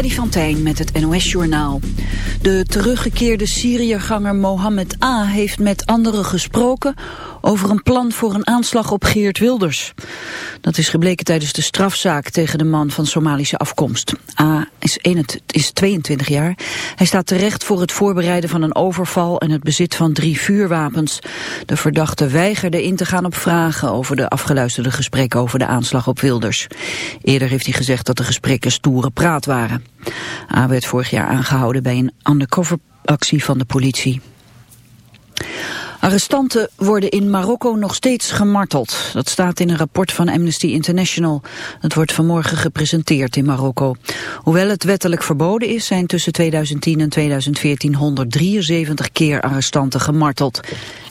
Freddy met het NOS-journaal. De teruggekeerde Syriërganger Mohammed A. heeft met anderen gesproken over een plan voor een aanslag op Geert Wilders. Dat is gebleken tijdens de strafzaak tegen de man van Somalische afkomst. A. is, 21, is 22 jaar. Hij staat terecht voor het voorbereiden van een overval en het bezit van drie vuurwapens. De verdachte weigerde in te gaan op vragen over de afgeluisterde gesprekken over de aanslag op Wilders. Eerder heeft hij gezegd dat de gesprekken stoere praat waren. A werd vorig jaar aangehouden bij een undercover actie van de politie. Arrestanten worden in Marokko nog steeds gemarteld. Dat staat in een rapport van Amnesty International. Het wordt vanmorgen gepresenteerd in Marokko. Hoewel het wettelijk verboden is, zijn tussen 2010 en 2014 173 keer arrestanten gemarteld.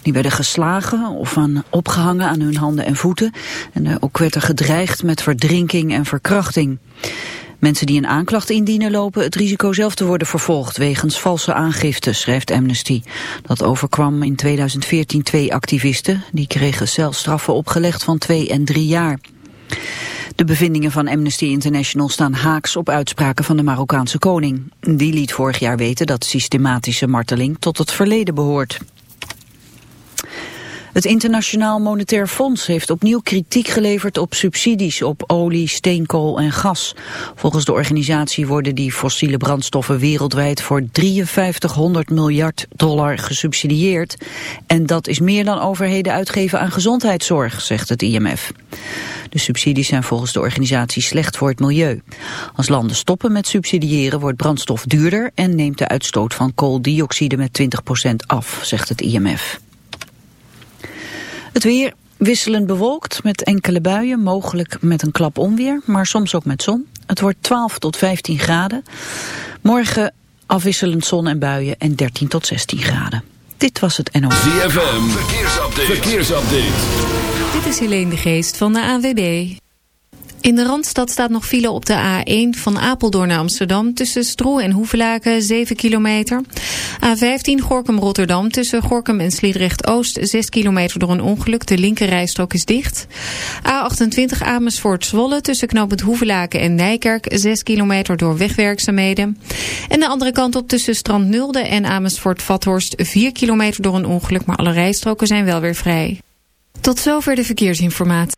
Die werden geslagen of aan, opgehangen aan hun handen en voeten. En ook werd er gedreigd met verdrinking en verkrachting. Mensen die een aanklacht indienen lopen het risico zelf te worden vervolgd wegens valse aangifte, schrijft Amnesty. Dat overkwam in 2014 twee activisten. Die kregen celstraffen opgelegd van twee en drie jaar. De bevindingen van Amnesty International staan haaks op uitspraken van de Marokkaanse koning. Die liet vorig jaar weten dat systematische marteling tot het verleden behoort. Het Internationaal Monetair Fonds heeft opnieuw kritiek geleverd op subsidies op olie, steenkool en gas. Volgens de organisatie worden die fossiele brandstoffen wereldwijd voor 5300 miljard dollar gesubsidieerd. En dat is meer dan overheden uitgeven aan gezondheidszorg, zegt het IMF. De subsidies zijn volgens de organisatie slecht voor het milieu. Als landen stoppen met subsidiëren wordt brandstof duurder en neemt de uitstoot van kooldioxide met 20% af, zegt het IMF. Het weer wisselend bewolkt met enkele buien, mogelijk met een klap onweer, maar soms ook met zon. Het wordt 12 tot 15 graden. Morgen afwisselend zon en buien en 13 tot 16 graden. Dit was het NOS. ZFM, verkeersupdate. verkeersupdate. Dit is Helene de Geest van de AWB. In de Randstad staat nog file op de A1 van Apeldoorn naar Amsterdam... tussen Stroe en Hoevelaken, 7 kilometer. A15 Gorkum-Rotterdam tussen Gorkum en Sliedrecht-Oost... 6 kilometer door een ongeluk, de linkerrijstrook is dicht. A28 Amersfoort-Zwolle tussen knooppunt Hoevelaken en Nijkerk... 6 kilometer door wegwerkzaamheden. En de andere kant op tussen Strand Nulde en Amersfoort-Vathorst... 4 kilometer door een ongeluk, maar alle rijstroken zijn wel weer vrij. Tot zover de verkeersinformatie.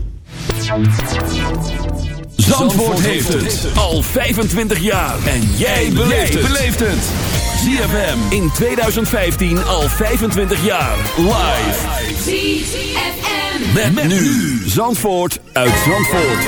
Zandvoort heeft het al 25 jaar. En jij beleeft het. ZFM in 2015 al 25 jaar. Live. ZFM. Met, nu. Zandvoort uit Zandvoort.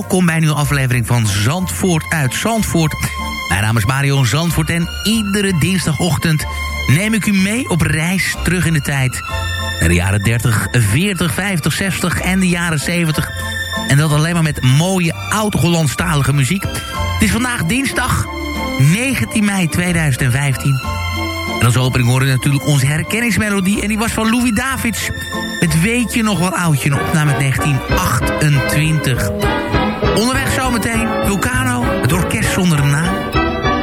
Welkom bij een nieuwe aflevering van Zandvoort uit Zandvoort. Mijn naam is Mario Zandvoort en iedere dinsdagochtend neem ik u mee op reis terug in de tijd. Naar de jaren 30, 40, 50, 60 en de jaren 70. En dat alleen maar met mooie oud-Hollandstalige muziek. Het is vandaag dinsdag 19 mei 2015. En als opening horen we natuurlijk onze herkenningsmelodie. En die was van Louis Davids. Het weet je nog wel oudje, een opname uit 1928. Onderweg zometeen Vulcano, het orkest zonder een naam.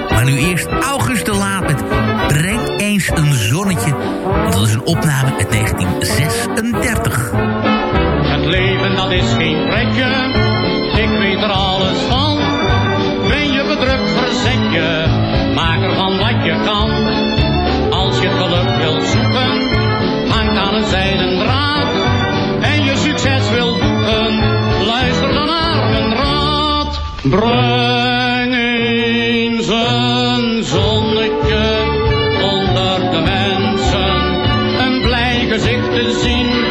Maar nu eerst August de Laat met Breng eens een zonnetje. Want dat is een opname uit 1936. Het leven dat is geen pretje, ik weet er alles van. Ben je bedrukt, verzet je, maak ervan wat je kan. Als je geluk wilt zoeken, hangt aan een zijden Breng eens een zonnetje onder de mensen. Een blij gezicht te zien,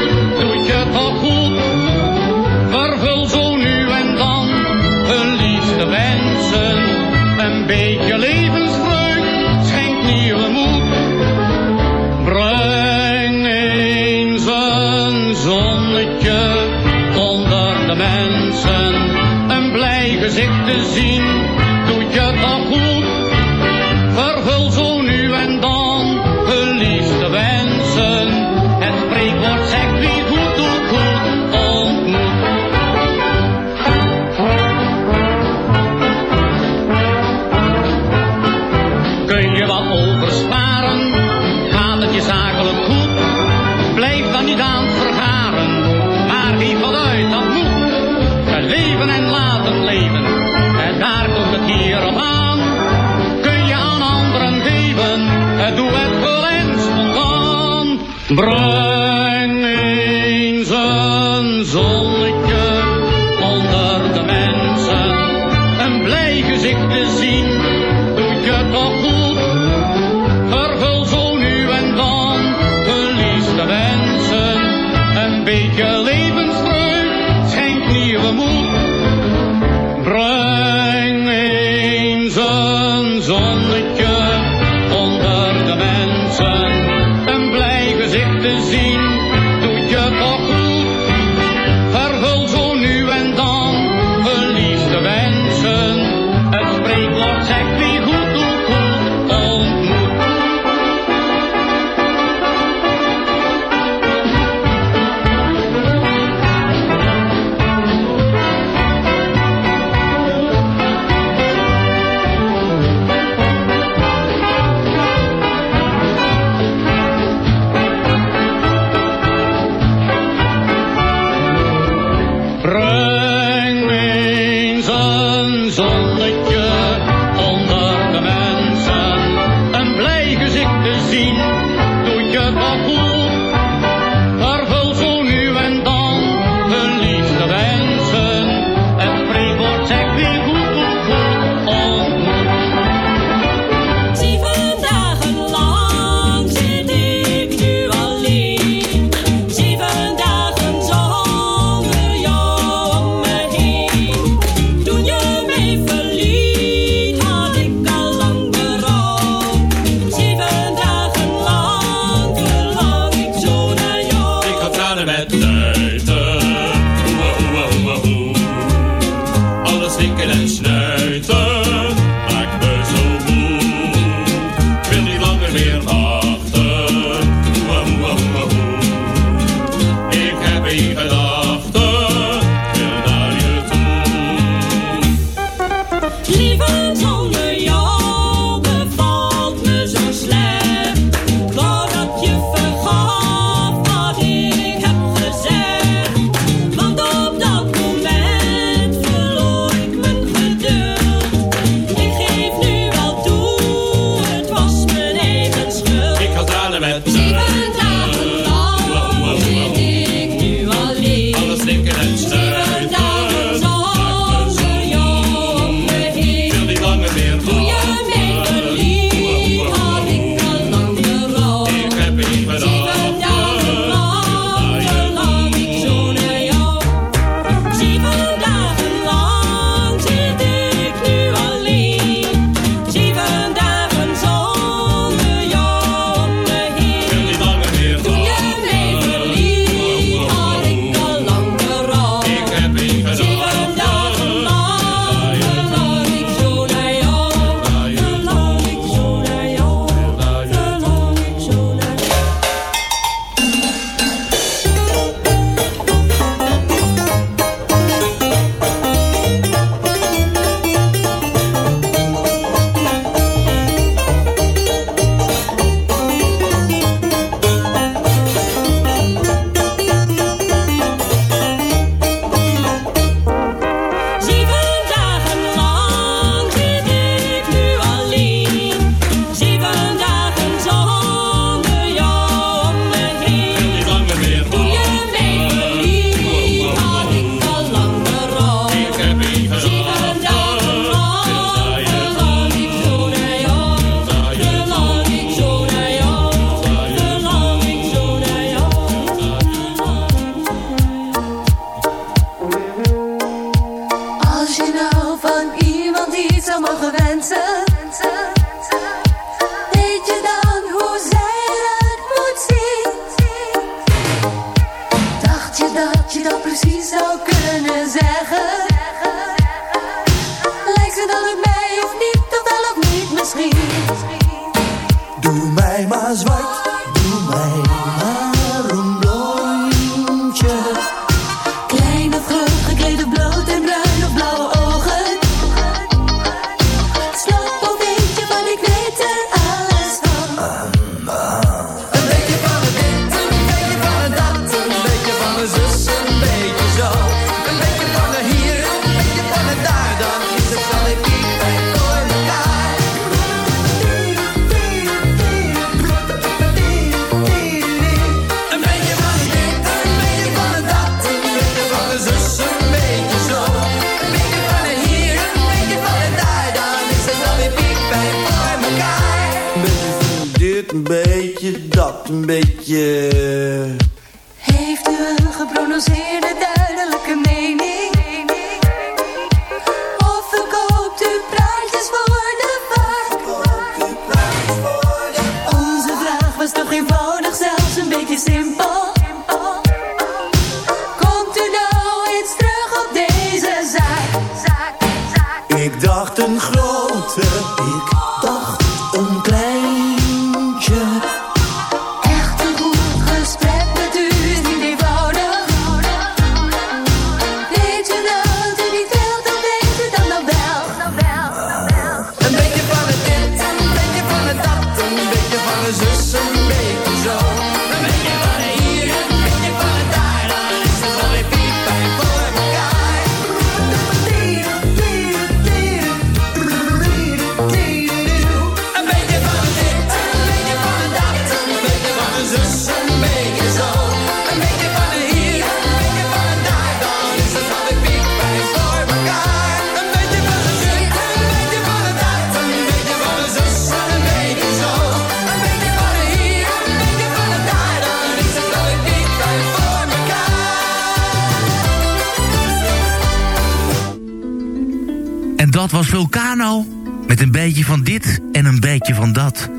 En dat was Vulcano. Met een beetje van dit en een beetje van dat.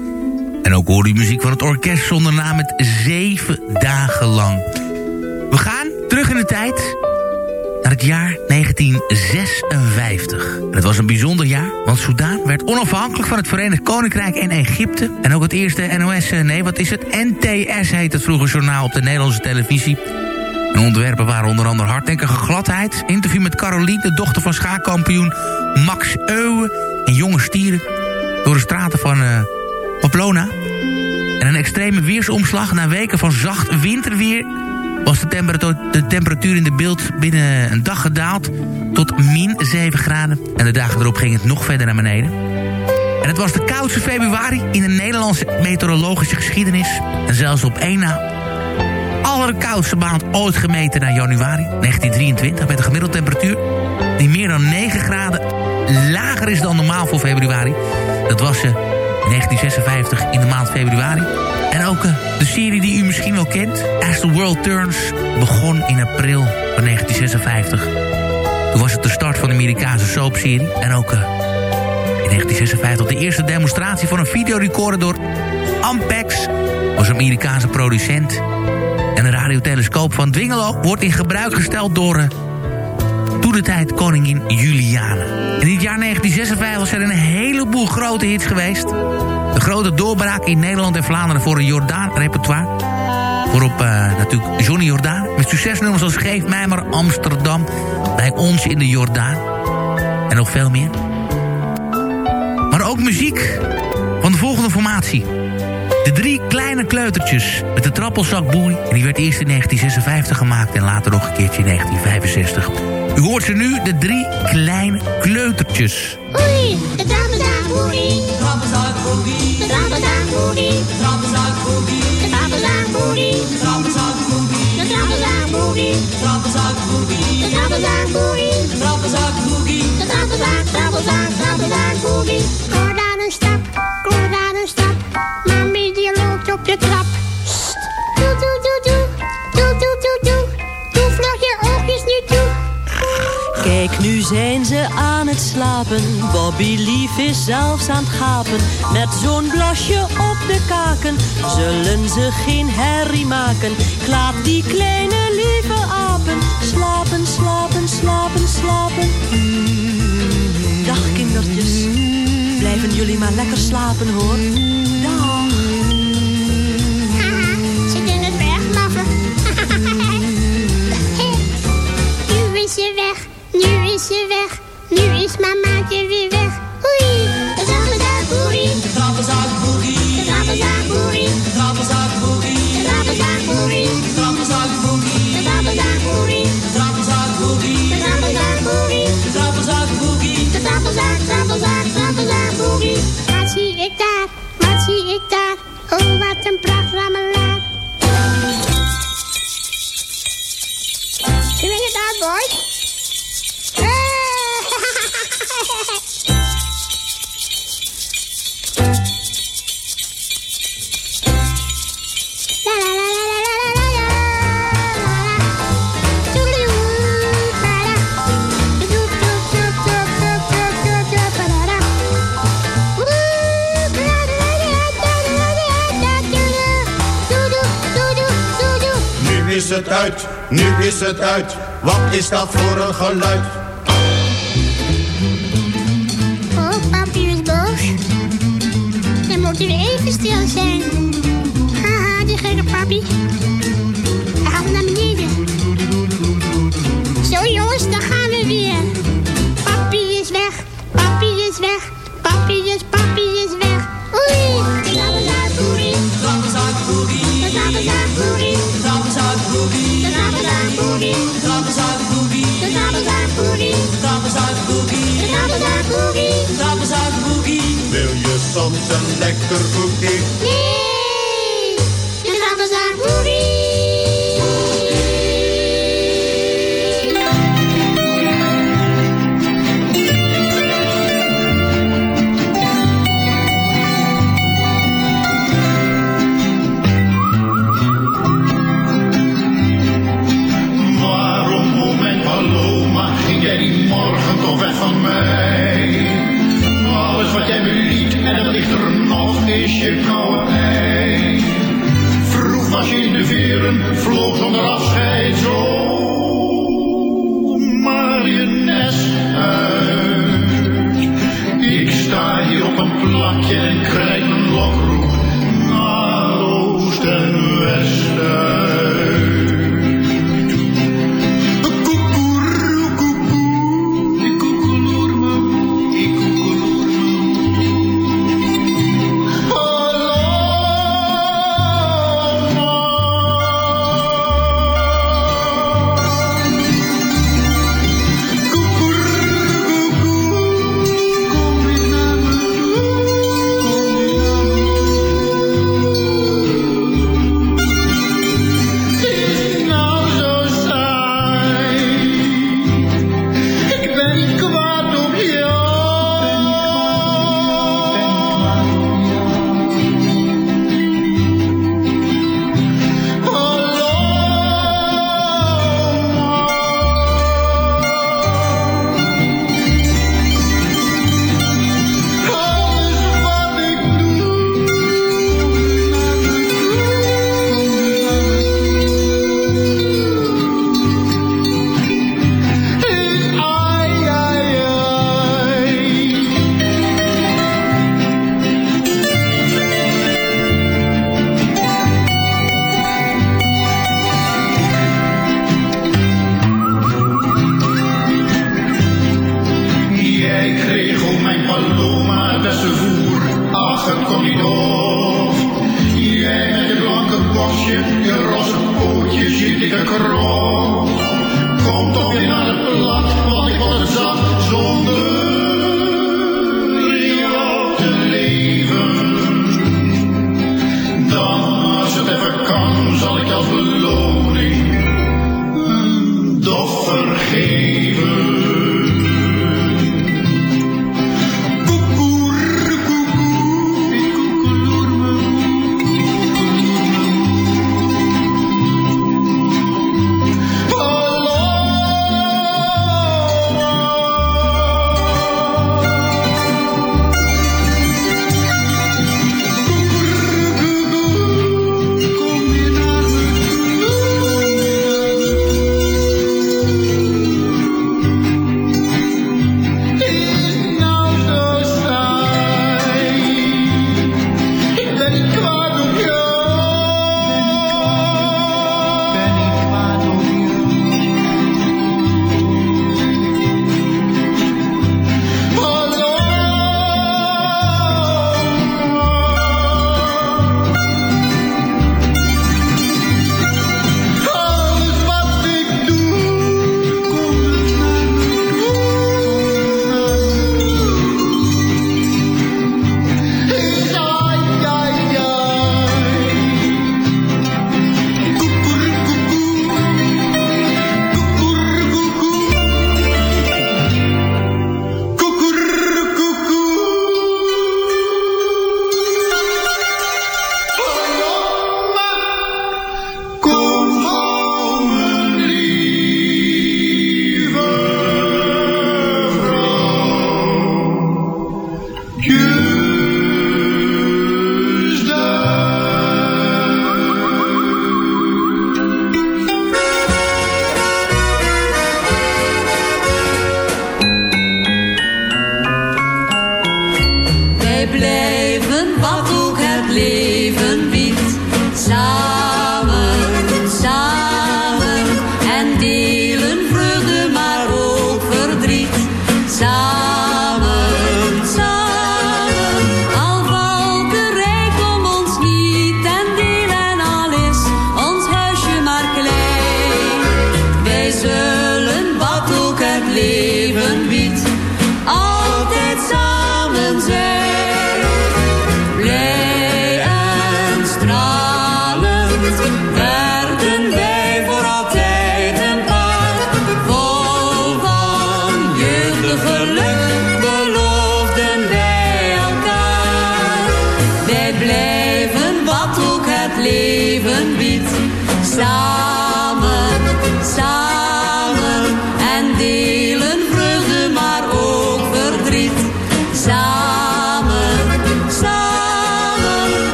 En ook hoorde u muziek van het orkest zonder naam met zeven dagen lang. We gaan terug in de tijd naar het jaar 1956. En het was een bijzonder jaar, want Soudaan werd onafhankelijk van het Verenigd Koninkrijk en Egypte. En ook het eerste NOS, eh, nee wat is het, NTS heet het vroeger journaal op de Nederlandse televisie. En onderwerpen waren onder andere hardnekkige gladheid... interview met Caroline, de dochter van schaakkampioen Max Euwe... en jonge stieren door de straten van uh, Pamplona. En een extreme weersomslag na weken van zacht winterweer... was de temperatuur, de temperatuur in de beeld binnen een dag gedaald... tot min 7 graden. En de dagen erop ging het nog verder naar beneden. En het was de koudste februari in de Nederlandse meteorologische geschiedenis. En zelfs op één na allerkoudste maand ooit gemeten naar januari 1923... met een gemiddelde temperatuur die meer dan 9 graden lager is dan normaal voor februari. Dat was uh, 1956 in de maand februari. En ook uh, de serie die u misschien wel kent, As the World Turns... begon in april van 1956. Toen was het de start van de Amerikaanse soapserie. En ook uh, in 1956 de eerste demonstratie van een videorecorder door Ampex... was een Amerikaanse producent... Radiotelescoop van Dwingelo wordt in gebruik gesteld door... Uh, toen de tijd koningin Juliana. In het jaar 1956 zijn er een heleboel grote hits geweest. De grote doorbraak in Nederland en Vlaanderen voor een Jordaan-repertoire. Voorop uh, natuurlijk Johnny Jordaan. Met succesnummers als Geef mij maar Amsterdam. Bij ons in de Jordaan. En nog veel meer. Maar ook muziek van de volgende formatie. De drie kleine kleutertjes met de trappelzakboei. En die werd eerst in 1956 gemaakt en later nog een keertje in 1965. U hoort ze nu, de drie kleine kleutertjes. Oei, de trappelzakboei. Trappelzakboei. De trappelzakboei. De trappelzakboei. De trappelzakboei. De trappelzakboei. De trappelzakboei. De trappelzakboei. De trappelzakboei. De trappelzakboei. De trappelzak, trappelzak, trappelzakboei. Kort aan een stap, kort aan een stap. Op de trap. Sst, doe, doe, doe, doe. Doe, doe, doe, doe. Doe vlug je oogjes niet toe. Kijk, nu zijn ze aan het slapen. Bobby Lief is zelfs aan het gapen. Met zo'n blasje op de kaken zullen ze geen herrie maken. Ik laat die kleine lieve apen slapen, slapen, slapen, slapen. Dag kindertjes, blijven jullie maar lekker slapen hoor. Nu is ze weg, nu is ze weg. Nu is mamaatje weer weg. Oei, de trappelzakboerie. De trappelzakboerie. De trappelzakboerie. De trappelzakboerie. De trappelzakboerie. De trappelzakboerie. De trappelzakboerie. De trappelzakboerie. De trappelzakboerie. De trappelzakboerie. De trappelzak, trappelzak, trappelzakboerie. Wat zie ik daar? Wat zie ik daar? is het uit, nu is het uit. Wat is dat voor een geluid? Oh, papi is boos. Dan moet u even stil zijn. Haha, die gekke papi. Hij gaat naar beneden. Zo jongens, dan gaan we weer. Papi is weg, papi is weg. Papi is, papi boogie. De boogie. De boogie. De boogie. De boogie. De boogie. De trappenzak boogie. Wil je soms een lekker koekje? Nee!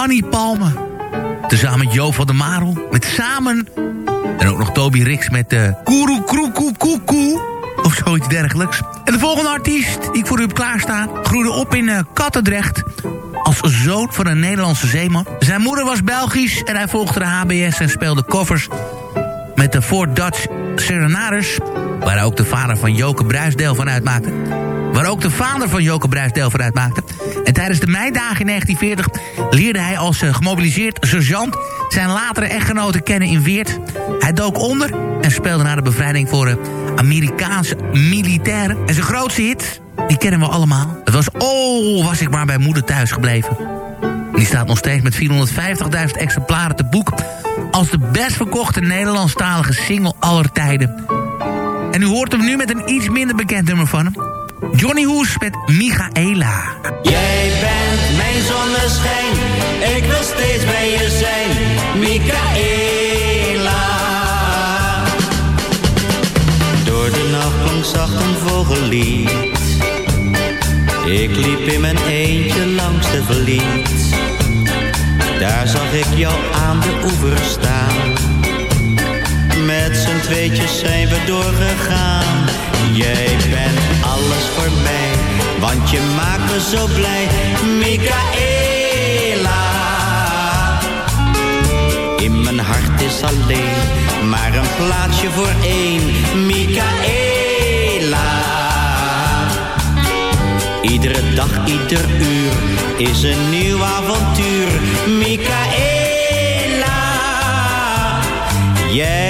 Annie Palme. Tezamen Jo van der Marel. Met Samen. En ook nog Toby Rix met de Koeroe Kroekoe Koekoe. Of zoiets dergelijks. En de volgende artiest die ik voor u heb klaarstaan... groeide op in eh, Kattendrecht. Als zoon van een Nederlandse zeeman. Zijn moeder was Belgisch en hij volgde de HBS en speelde koffers met de Fort Dutch Serenaders... waar ook de vader van Joke Bruisdeel van uitmaakte. Waar ook de vader van Joke Bruisdeel van uitmaakte. En tijdens de meidagen in 1940 leerde hij als eh, gemobiliseerd sergeant... zijn latere echtgenote kennen in Weert. Hij dook onder en speelde na de bevrijding voor de Amerikaanse militairen. En zijn grootste hit, die kennen we allemaal. Het was Oh, was ik maar bij moeder thuis gebleven. Die staat nog steeds met 450.000 exemplaren te boek... als de best verkochte Nederlandstalige single aller tijden. En u hoort hem nu met een iets minder bekend nummer van hem. Johnny Hoes met Michaela. Jij bent mijn zonneschijn, ik wil steeds bij je zijn, Michaela. Door de nacht klonk zacht een vogellied. Ik liep in mijn eentje langs de verliet. Daar zag ik jou aan de oever staan. Tweetjes zijn we doorgegaan. Jij bent alles voor mij, want je maakt me zo blij, Michaela. In mijn hart is alleen maar een plaatsje voor één, Michaela. Iedere dag, ieder uur is een nieuw avontuur, Michaela. Jij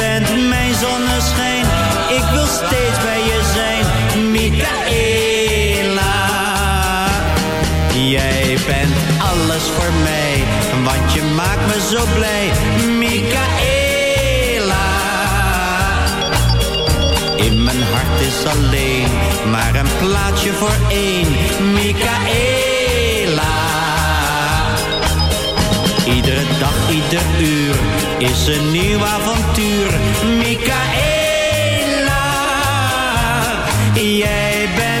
maak me zo blij, Michaela. In mijn hart is alleen maar een plaatsje voor één, Michaela. Iedere dag, ieder uur is een nieuw avontuur, Michaela. Jij bent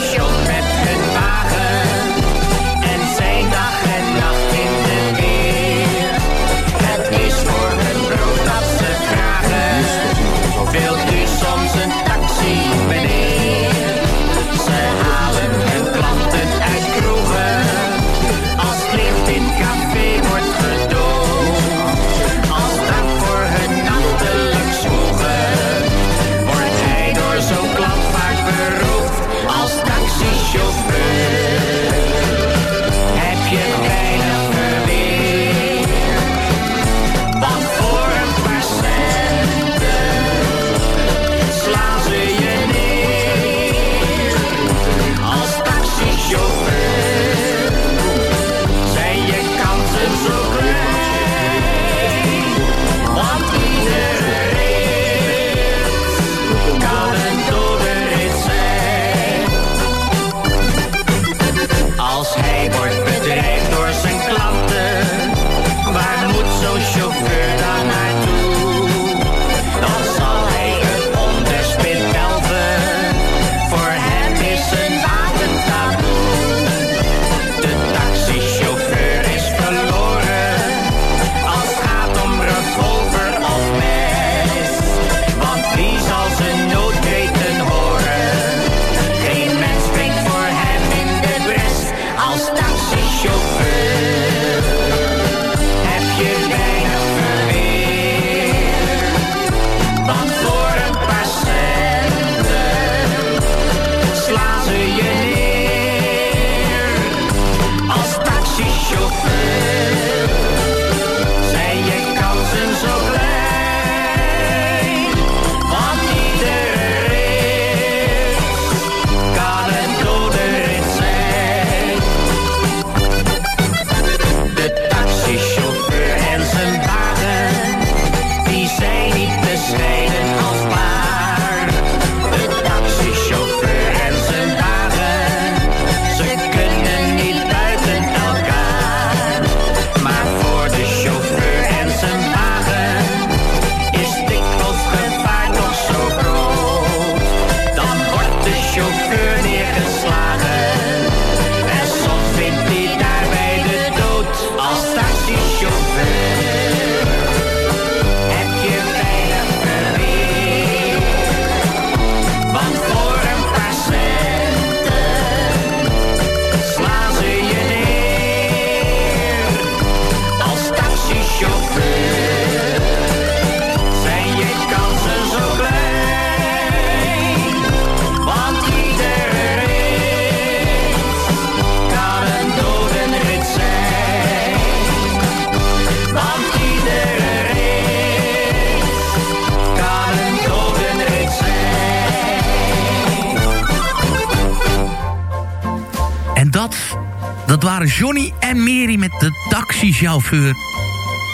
waren Johnny en Mary met de taxichauffeur.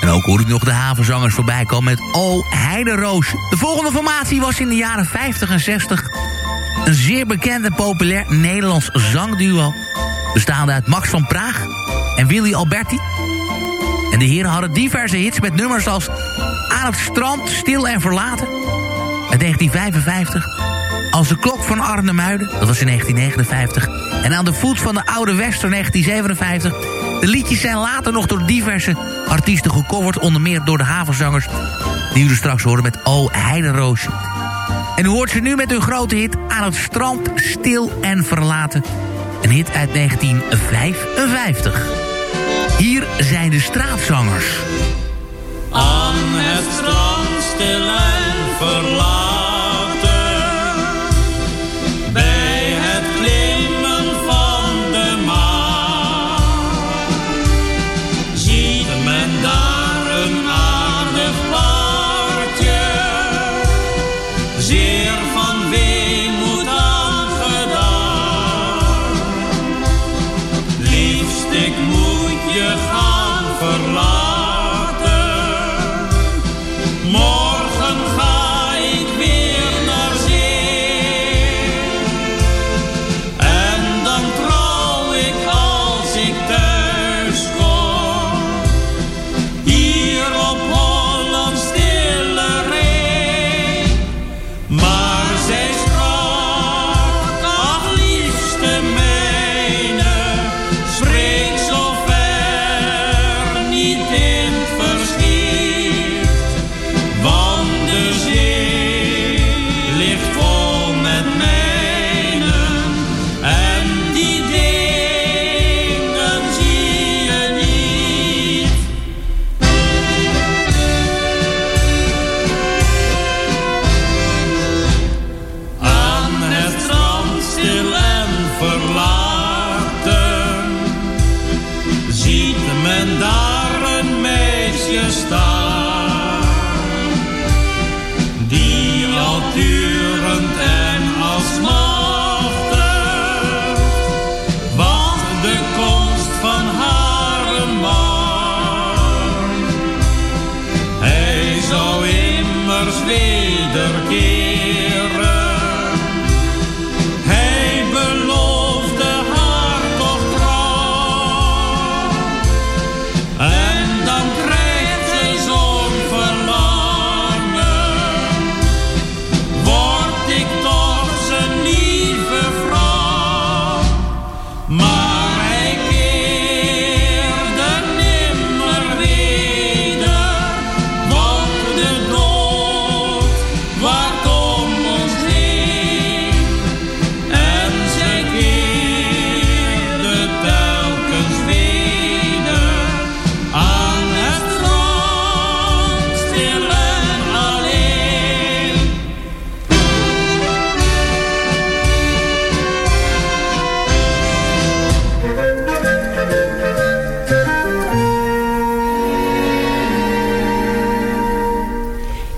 En ook hoor ik nog de havenzangers voorbij komen met O Heideroos. De volgende formatie was in de jaren 50 en 60... een zeer bekend en populair Nederlands zangduo... bestaande uit Max van Praag en Willy Alberti. En de heren hadden diverse hits met nummers als... Aan het strand, stil en verlaten... uit 1955... Als de klok van Arnhemuiden, dat was in 1959... en aan de voet van de Oude Wester 1957... De liedjes zijn later nog door diverse artiesten gecoverd... onder meer door de havenzangers... die u straks horen met O Heideroosje. En u hoort ze nu met hun grote hit... Aan het strand, stil en verlaten. Een hit uit 1955. Hier zijn de straatzangers. Aan het strand stil en verlaten.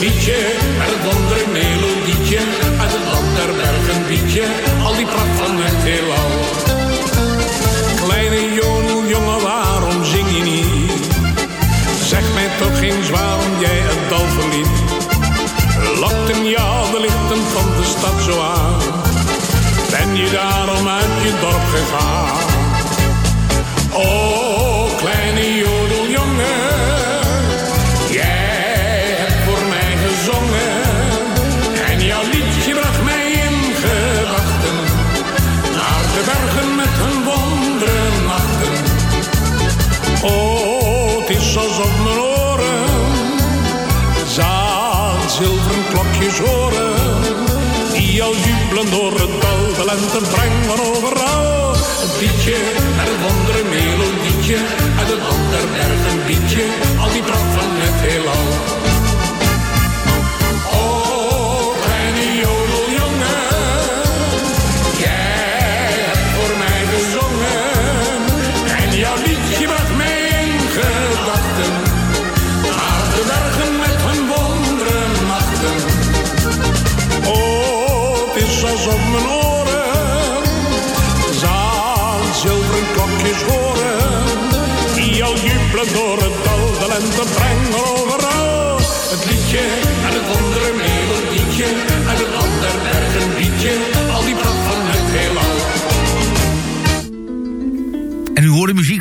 Liedje, het wondere melodietje, uit het land der bergen liedje, al die pracht van het heelal. Kleine jongen, waarom zing je niet? Zeg mij toch eens waarom jij het dal verliet. Lokten jou de lichten van de stad zo aan? Ben je daarom uit je dorp gegaan? De lente brengen overal. Het liedje, het wondere melodietje, uit het ander bergen liedje,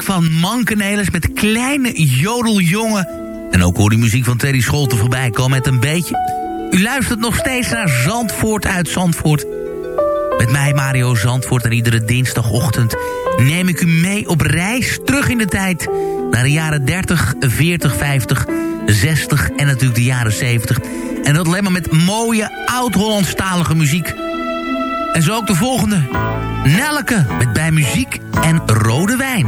van Mankenelis met Kleine Jodeljongen. En ook hoorde u muziek van Terry Scholten voorbij komen met een beetje. U luistert nog steeds naar Zandvoort uit Zandvoort. Met mij Mario Zandvoort en iedere dinsdagochtend neem ik u mee op reis terug in de tijd. Naar de jaren 30, 40, 50, 60 en natuurlijk de jaren 70. En dat alleen maar met mooie oud-Hollandstalige muziek. En zo ook de volgende. Nelke met bij muziek en rode wijn.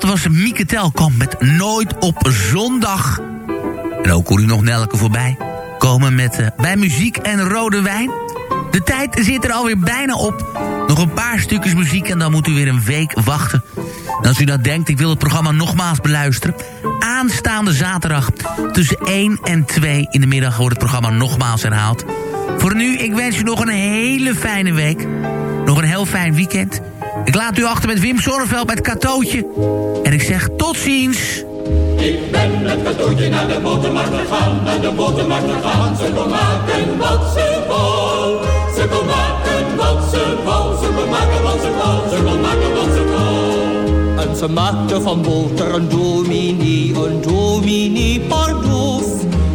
Dat was Mieke Telkamp met Nooit op Zondag. En ook hoor u nog Nelke voorbij komen met eh, bij muziek en rode wijn. De tijd zit er alweer bijna op. Nog een paar stukjes muziek en dan moet u weer een week wachten. En als u nou denkt, ik wil het programma nogmaals beluisteren... aanstaande zaterdag tussen 1 en 2 in de middag wordt het programma nogmaals herhaald. Voor nu, ik wens u nog een hele fijne week. Nog een heel fijn weekend. Ik laat u achter met Wim Sonneveld met Katootje. En ik zeg tot ziens. Ik ben met katoentje naar de botermarkt gegaan, naar de botermarkt gegaan. Ze kon maken wat ze wou. Ze kon maken wat ze wou. Ze kon maken wat ze wou. Ze kon maken wat ze wou. En ze maakte van boter een dominee, een dominee pardoes.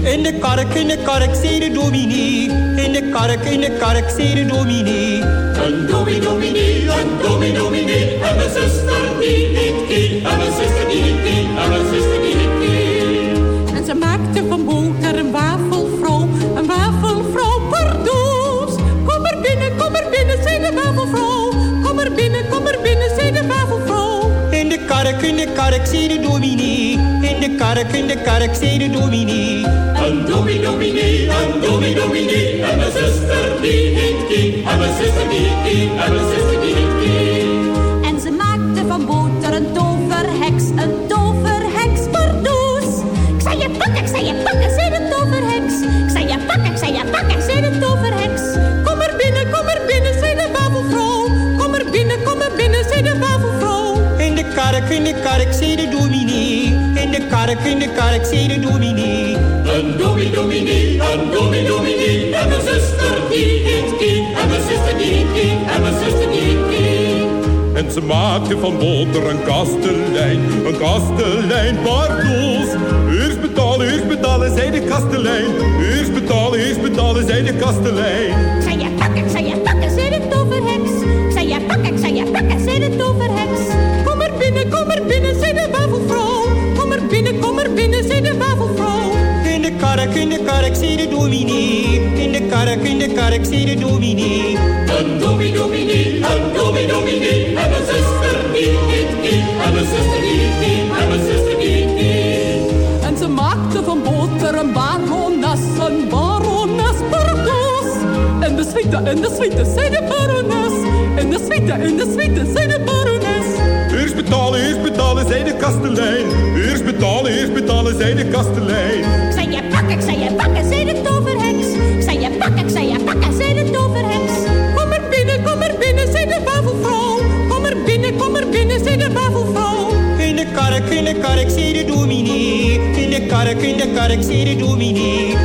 In de kark, in de kark, zei de dominee. In de kark, in de kark, zei de dominee. Een dominee, dominee, een dominee, dominee. En mijn zuster die niet kie. En mijn zuster die niet kie. En mijn zuster die niet kie. En ze maakte van boter een wafelvrouw, een wafelvrouw pardoes. Kom er binnen, kom er binnen, zei de wafelvrouw. Kom er binnen, kom er binnen, zei de wafelvrouw. In de kark, in de kark, zei de dominee. In de kark, in de kark, zei de dominee. Een dominee, dominee, een dominee, dominee. En mijn zuster die niet kie. En mijn zuster die niet kie. En mijn zuster die kie. En ze maakte van boter een toverheks, een toverheks pardoes. Ik zei je pakken, ik zei je pakken, zei de toverheks. Ik zei je pakken, ik zei je pakken, zei de toverheks. Kom er binnen, kom er binnen, zei de wafelvrouw. Kom er binnen, kom er binnen, zei de wafelvrouw. In de kark, in de kark, zei de dominee. De kark, in de kark, zie de dominee. Een dominee, dominee, een dominee, dominee. En mijn zuster die heet Kie. En mijn zuster die heet Kie. En mijn zuster die heet Kie. En ze maakte van boter een kastelein, een kastelein pardoes. Eerst betalen, eerst betalen, zei de kastelein. Eerst betalen, eerst betalen, zei de kastelein. Zei je pakken, zei je kark, in de kark, zie de dominee. In de kark, in de kark, zie de dominee. Een dominee, dominee, een dominee, dominee. En mijn zuster die heet Kie. En mijn zuster die Kie. En mijn zuster die Kie. En ze maakte van boter een barones, een barones pardoes. En de suite, en de suite, zei de barones. En de suite, en de suite, zei de barones. Eerst betalen, eerst betalen, zei de kastelein. Eerst betalen, eerst betalen, zei de kastelein. Ik zei je pakken, ik zei je pakken, zei de toverheks. Ik zei je pakken, ik zei je pakken, zei de toverheks. Kom er binnen, kom er binnen, zei de wafelvrouw. Kom er binnen, kom er binnen, zei de wafelvrouw. In de kark, in de kark, zie de dominee. In de kark, in de kark, zie de dominee.